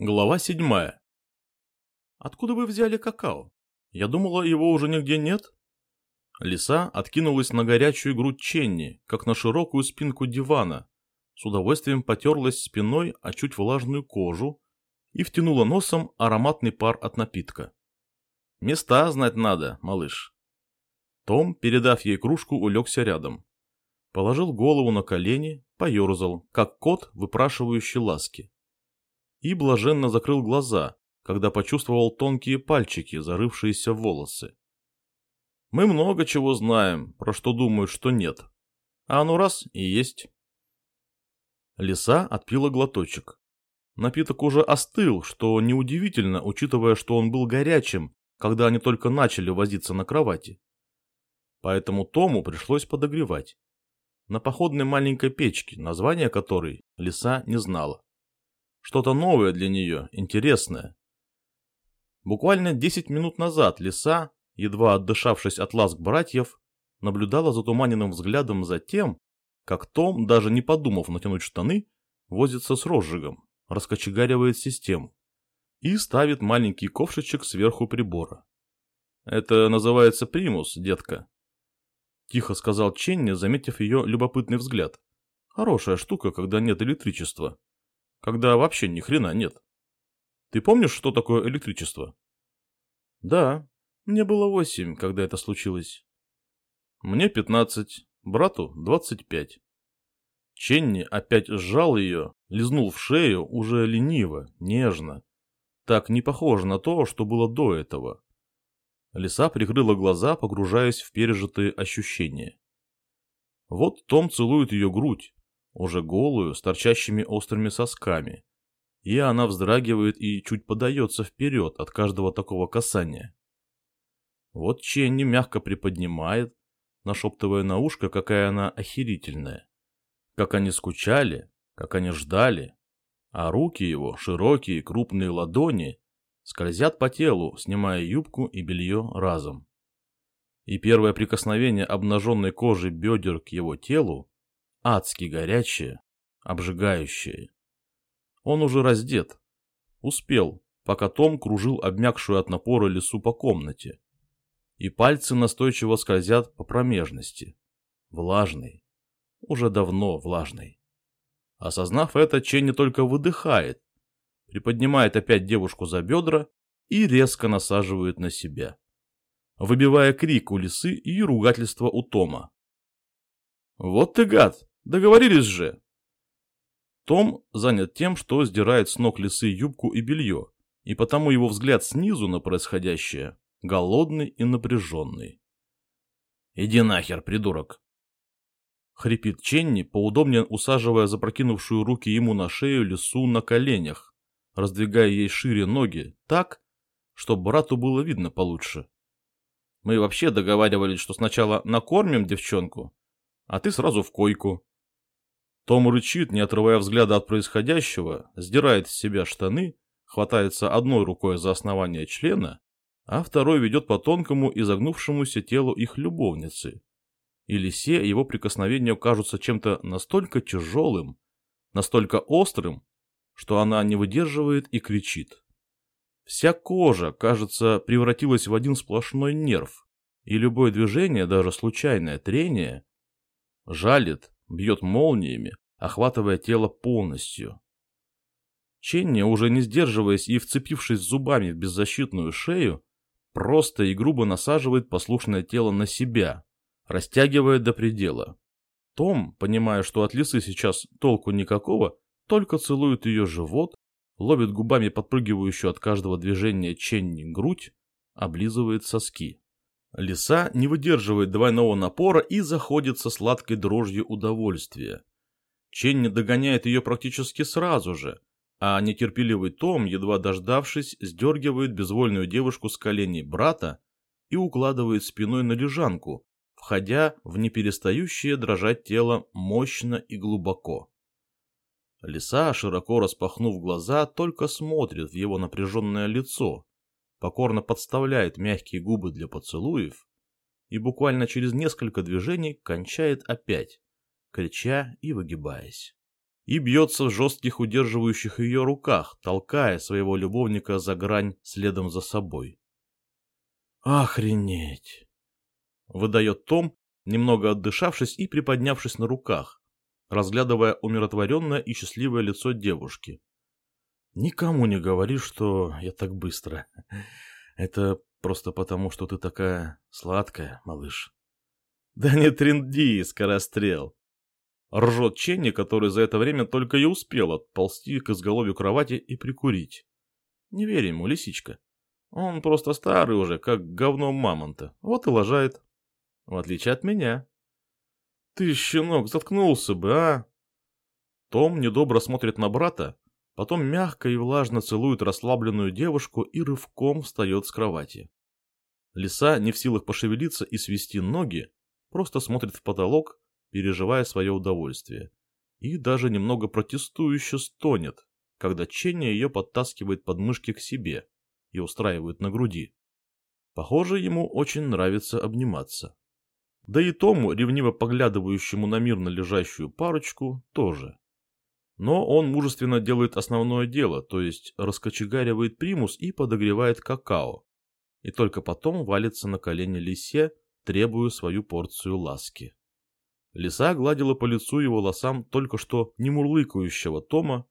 Глава седьмая. «Откуда вы взяли какао? Я думала, его уже нигде нет?» Лиса откинулась на горячую грудь Ченни, как на широкую спинку дивана, с удовольствием потерлась спиной о чуть влажную кожу и втянула носом ароматный пар от напитка. «Места знать надо, малыш». Том, передав ей кружку, улегся рядом. Положил голову на колени, поерзал, как кот, выпрашивающий ласки и блаженно закрыл глаза, когда почувствовал тонкие пальчики, зарывшиеся в волосы. Мы много чего знаем, про что думают, что нет. А оно раз и есть. Лиса отпила глоточек. Напиток уже остыл, что неудивительно, учитывая, что он был горячим, когда они только начали возиться на кровати. Поэтому Тому пришлось подогревать. На походной маленькой печке, название которой лиса не знала. Что-то новое для нее, интересное. Буквально 10 минут назад лиса, едва отдышавшись от ласк братьев, наблюдала затуманенным взглядом за тем, как Том, даже не подумав натянуть штаны, возится с розжигом, раскочегаривает систему и ставит маленький ковшичек сверху прибора. «Это называется примус, детка», — тихо сказал Ченни, заметив ее любопытный взгляд. «Хорошая штука, когда нет электричества когда вообще ни хрена нет. Ты помнишь, что такое электричество? Да, мне было восемь, когда это случилось. Мне пятнадцать, брату двадцать пять. Ченни опять сжал ее, лизнул в шею уже лениво, нежно. Так не похоже на то, что было до этого. Лиса прикрыла глаза, погружаясь в пережитые ощущения. Вот Том целует ее грудь, уже голую, с торчащими острыми сосками. И она вздрагивает и чуть подается вперед от каждого такого касания. Вот Ченни мягко приподнимает, нашептывая на ушко, какая она охерительная. Как они скучали, как они ждали. А руки его, широкие крупные ладони, скользят по телу, снимая юбку и белье разом. И первое прикосновение обнаженной кожи бедер к его телу адски горячее, обжигающее. Он уже раздет. Успел, пока Том кружил обмякшую от напора лесу по комнате. И пальцы настойчиво скользят по промежности. Влажный. Уже давно влажный. Осознав это, Ченни только выдыхает, приподнимает опять девушку за бедра и резко насаживает на себя, выбивая крик у лисы и ругательство у Тома. «Вот ты гад! Договорились же!» Том занят тем, что сдирает с ног лисы юбку и белье, и потому его взгляд снизу на происходящее голодный и напряженный. «Иди нахер, придурок!» Хрипит Ченни, поудобнее усаживая запрокинувшую руки ему на шею лису на коленях, раздвигая ей шире ноги так, чтобы брату было видно получше. Мы вообще договаривались, что сначала накормим девчонку, а ты сразу в койку. Том рычит, не отрывая взгляда от происходящего, сдирает с себя штаны, хватается одной рукой за основание члена, а второй ведет по тонкому изогнувшемуся телу их любовницы. И лисе его прикосновения кажутся чем-то настолько тяжелым, настолько острым, что она не выдерживает и кричит. Вся кожа, кажется, превратилась в один сплошной нерв, и любое движение, даже случайное трение, жалит, бьет молниями, охватывая тело полностью. Ченни, уже не сдерживаясь и вцепившись зубами в беззащитную шею, просто и грубо насаживает послушное тело на себя, растягивая до предела. Том, понимая, что от лисы сейчас толку никакого, только целует ее живот, ловит губами подпрыгивающую от каждого движения Ченни грудь, облизывает соски. Лиса не выдерживает двойного напора и заходит со сладкой дрожью удовольствия. Ченни догоняет ее практически сразу же, а нетерпеливый Том, едва дождавшись, сдергивает безвольную девушку с коленей брата и укладывает спиной на лежанку, входя в неперестающее дрожать тело мощно и глубоко. Лиса, широко распахнув глаза, только смотрит в его напряженное лицо, покорно подставляет мягкие губы для поцелуев и буквально через несколько движений кончает опять, крича и выгибаясь. и бьется в жестких удерживающих ее руках, толкая своего любовника за грань следом за собой. «Охренеть!» — выдает Том, немного отдышавшись и приподнявшись на руках, разглядывая умиротворенное и счастливое лицо девушки. «Никому не говори, что я так быстро. Это просто потому, что ты такая сладкая, малыш». «Да не тренди, скорострел!» Ржет Ченни, который за это время только и успел отползти к изголовью кровати и прикурить. Не верь ему, лисичка. Он просто старый уже, как говно мамонта. Вот и лажает. В отличие от меня. Ты, щенок, заткнулся бы, а? Том недобро смотрит на брата, потом мягко и влажно целует расслабленную девушку и рывком встает с кровати. Лиса, не в силах пошевелиться и свести ноги, просто смотрит в потолок, переживая свое удовольствие. И даже немного протестующе стонет, когда Ченни ее подтаскивает под мышки к себе и устраивает на груди. Похоже, ему очень нравится обниматься. Да и Тому, ревниво поглядывающему на мирно лежащую парочку, тоже. Но он мужественно делает основное дело, то есть раскочегаривает примус и подогревает какао. И только потом валится на колени лисе, требуя свою порцию ласки. Лиса гладила по лицу и волосам только что не мурлыкающего Тома,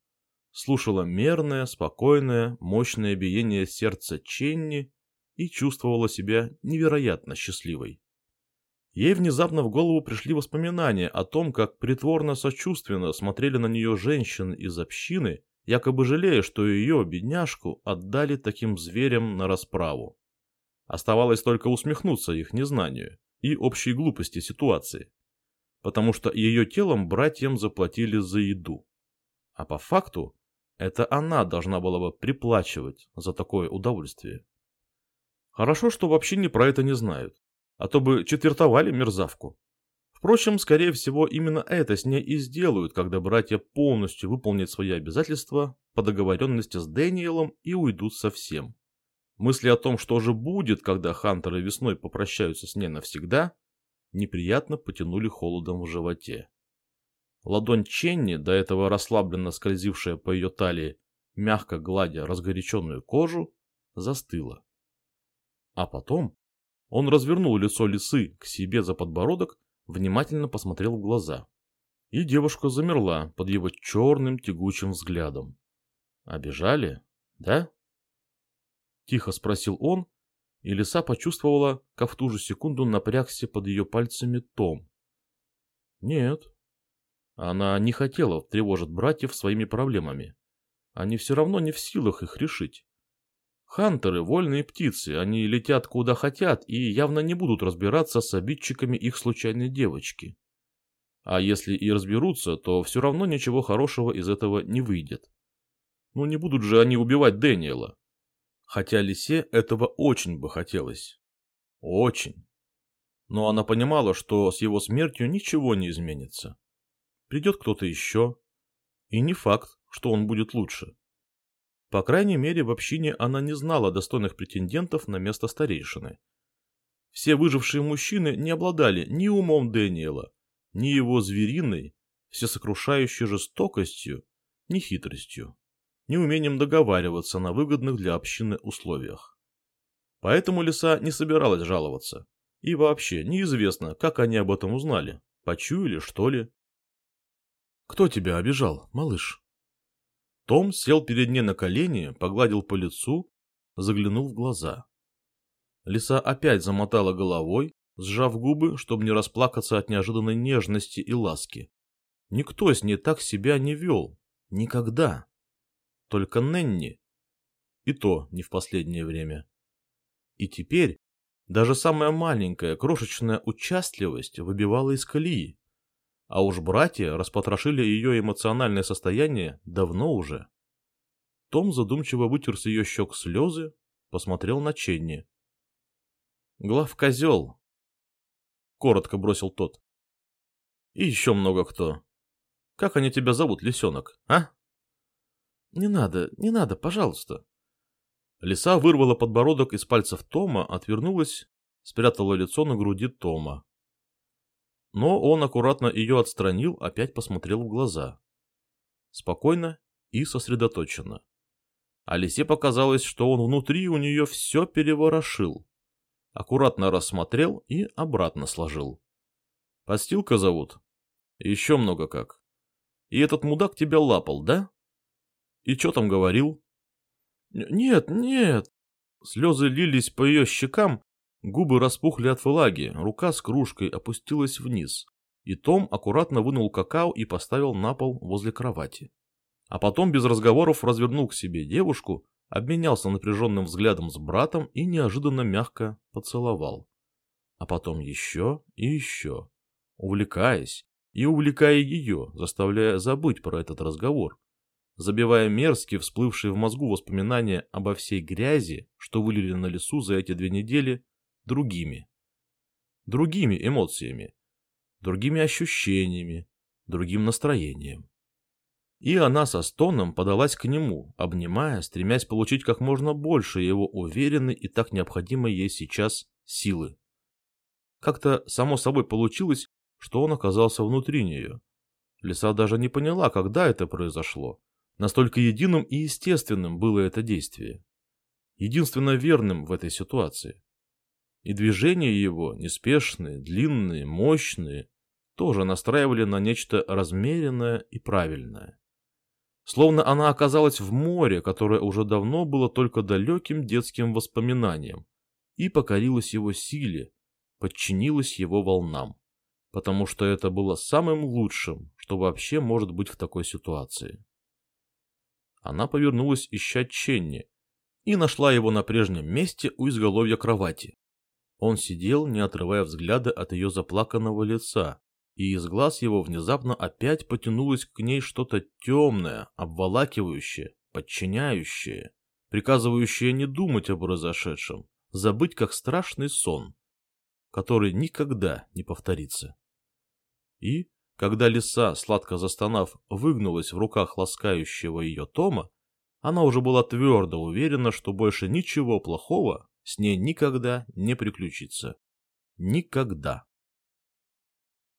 слушала мерное, спокойное, мощное биение сердца Ченни и чувствовала себя невероятно счастливой. Ей внезапно в голову пришли воспоминания о том, как притворно-сочувственно смотрели на нее женщины из общины, якобы жалея, что ее, бедняжку, отдали таким зверям на расправу. Оставалось только усмехнуться их незнанию и общей глупости ситуации потому что ее телом братьям заплатили за еду. А по факту, это она должна была бы приплачивать за такое удовольствие. Хорошо, что вообще не про это не знают, а то бы четвертовали мерзавку. Впрочем, скорее всего, именно это с ней и сделают, когда братья полностью выполнят свои обязательства по договоренности с Дэниелом и уйдут совсем. Мысли о том, что же будет, когда Хантеры весной попрощаются с ней навсегда, неприятно потянули холодом в животе. Ладонь Ченни, до этого расслабленно скользившая по ее талии, мягко гладя разгоряченную кожу, застыла. А потом он развернул лицо лисы к себе за подбородок, внимательно посмотрел в глаза. И девушка замерла под его черным тягучим взглядом. «Обижали, да?» Тихо спросил он, и лиса почувствовала, как в ту же секунду напрягся под ее пальцами Том. Нет. Она не хотела тревожить братьев своими проблемами. Они все равно не в силах их решить. Хантеры – вольные птицы, они летят куда хотят и явно не будут разбираться с обидчиками их случайной девочки. А если и разберутся, то все равно ничего хорошего из этого не выйдет. Ну не будут же они убивать Дэниела хотя Лисе этого очень бы хотелось. Очень. Но она понимала, что с его смертью ничего не изменится. Придет кто-то еще, и не факт, что он будет лучше. По крайней мере, в общине она не знала достойных претендентов на место старейшины. Все выжившие мужчины не обладали ни умом Дэниела, ни его звериной, всесокрушающей жестокостью, ни хитростью неумением договариваться на выгодных для общины условиях. Поэтому лиса не собиралась жаловаться. И вообще неизвестно, как они об этом узнали. Почуяли, что ли? «Кто тебя обижал, малыш?» Том сел перед ней на колени, погладил по лицу, заглянул в глаза. Лиса опять замотала головой, сжав губы, чтобы не расплакаться от неожиданной нежности и ласки. Никто с ней так себя не вел. Никогда только Ненни. И то не в последнее время. И теперь даже самая маленькая крошечная участливость выбивала из колеи. А уж братья распотрошили ее эмоциональное состояние давно уже. Том задумчиво вытер с ее щек слезы, посмотрел на Ченни. «Глав козел!» — коротко бросил тот. «И еще много кто. Как они тебя зовут, лисенок, а?» «Не надо, не надо, пожалуйста». Лиса вырвала подбородок из пальцев Тома, отвернулась, спрятала лицо на груди Тома. Но он аккуратно ее отстранил, опять посмотрел в глаза. спокойно и сосредоточенно. А лисе показалось, что он внутри у нее все переворошил. Аккуратно рассмотрел и обратно сложил. Подстилка зовут? Еще много как. И этот мудак тебя лапал, да? И что там говорил? Нет, нет. Слезы лились по ее щекам, губы распухли от влаги, рука с кружкой опустилась вниз. И Том аккуратно вынул какао и поставил на пол возле кровати. А потом без разговоров развернул к себе девушку, обменялся напряженным взглядом с братом и неожиданно мягко поцеловал. А потом еще и еще, увлекаясь и увлекая ее, заставляя забыть про этот разговор, забивая мерзкие всплывшие в мозгу воспоминания обо всей грязи, что вылили на лесу за эти две недели, другими. Другими эмоциями, другими ощущениями, другим настроением. И она со стоном подалась к нему, обнимая, стремясь получить как можно больше его уверенной и так необходимой ей сейчас силы. Как-то само собой получилось, что он оказался внутри нее. Лиса даже не поняла, когда это произошло. Настолько единым и естественным было это действие. Единственно верным в этой ситуации. И движения его, неспешные, длинные, мощные, тоже настраивали на нечто размеренное и правильное. Словно она оказалась в море, которое уже давно было только далеким детским воспоминанием, и покорилась его силе, подчинилась его волнам, потому что это было самым лучшим, что вообще может быть в такой ситуации. Она повернулась ища Ченни и нашла его на прежнем месте у изголовья кровати. Он сидел, не отрывая взгляда от ее заплаканного лица, и из глаз его внезапно опять потянулось к ней что-то темное, обволакивающее, подчиняющее, приказывающее не думать об произошедшем, забыть как страшный сон, который никогда не повторится. И, когда лиса, сладко застонав, выгнулась в руках ласкающего ее Тома, она уже была твердо уверена, что больше ничего плохого с ней никогда не приключится. Никогда.